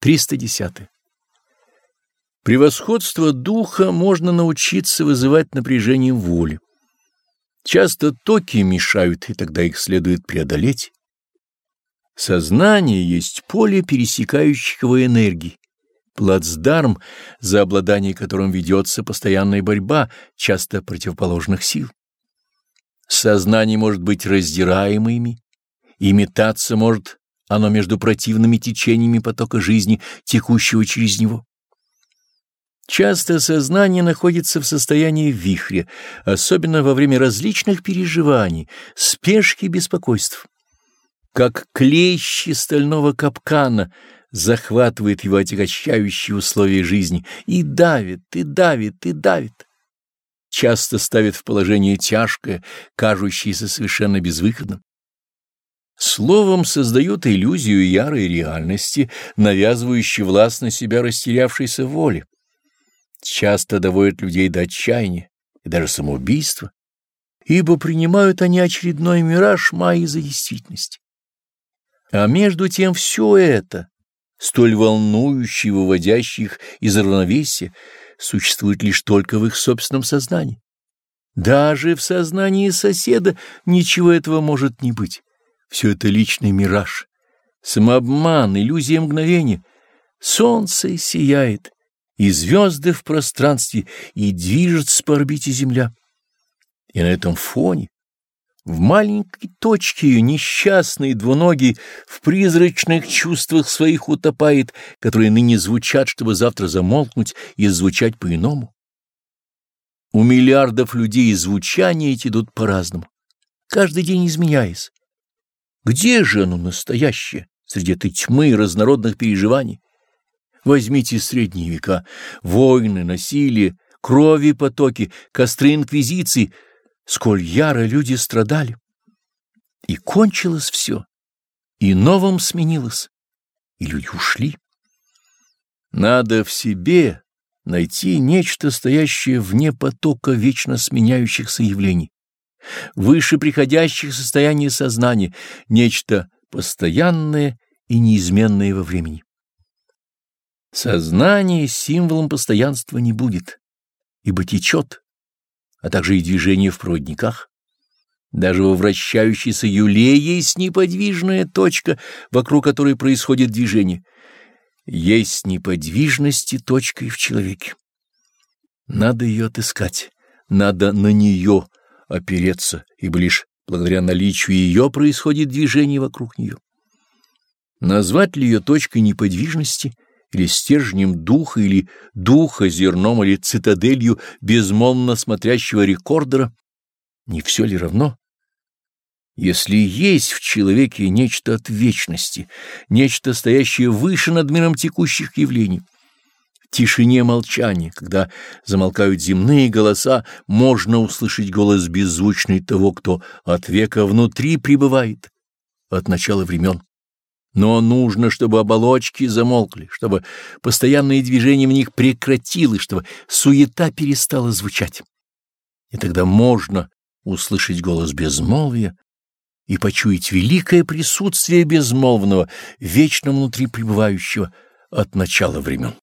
310. Превосходство духа можно научиться вызывать напряжением воли. Часто токи мешают, и тогда их следует преодолеть. Сознание есть поле пересекающих его энергии, плацдарм, за обладание которым ведется постоянная борьба часто противоположных сил. Сознание может быть раздираемыми, и метаться может оно между противными течениями потока жизни, текущего через него. Часто сознание находится в состоянии вихря, особенно во время различных переживаний, спешки и беспокойств. Как клещи стального капкана захватывает его отягощающие условия жизни и давит, и давит, и давит. Часто ставит в положение тяжкое, кажущееся совершенно безвыходным. Словом, создают иллюзию ярой реальности, навязывающей власть на себя растерявшейся воли. Часто доводят людей до отчаяния и даже самоубийства, ибо принимают они очередной мираж Майи за действительность. А между тем все это, столь волнующий и выводящий их из равновесия, существует лишь только в их собственном сознании. Даже в сознании соседа ничего этого может не быть. Все это личный мираж, самообман, иллюзия мгновения. Солнце сияет, и звезды в пространстве, и движется по орбите Земля. И на этом фоне, в маленькой точке ее несчастный двуногий в призрачных чувствах своих утопает, которые ныне звучат, чтобы завтра замолкнуть и звучать по-иному. У миллиардов людей звучания эти идут по-разному, каждый день изменяясь. Где же оно настоящее среди этой тьмы разнородных переживаний? Возьмите средние века, войны, насилие, крови потоки, костры инквизиции, сколь яро люди страдали. И кончилось все, и новым сменилось, и люди ушли. Надо в себе найти нечто, стоящее вне потока вечно сменяющихся явлений выше приходящих состояний сознания, нечто постоянное и неизменное во времени. Сознание символом постоянства не будет, ибо течет, а также и движение в проводниках. Даже во вращающейся юле есть неподвижная точка, вокруг которой происходит движение. Есть неподвижность и точка и в человеке. Надо ее отыскать, надо на нее опереться, ибо лишь благодаря наличию ее происходит движение вокруг нее. Назвать ли ее точкой неподвижности или стержнем духа, или духа зерном, или цитаделью безмолвно смотрящего рекордера, не все ли равно? Если есть в человеке нечто от вечности, нечто стоящее выше над миром текущих явлений, тишине молчания, когда замолкают земные голоса, можно услышать голос беззвучный того, кто от века внутри пребывает, от начала времен. Но нужно, чтобы оболочки замолкли, чтобы постоянное движение в них прекратилось, чтобы суета перестала звучать. И тогда можно услышать голос безмолвия и почуять великое присутствие безмолвного, вечно внутри пребывающего от начала времен.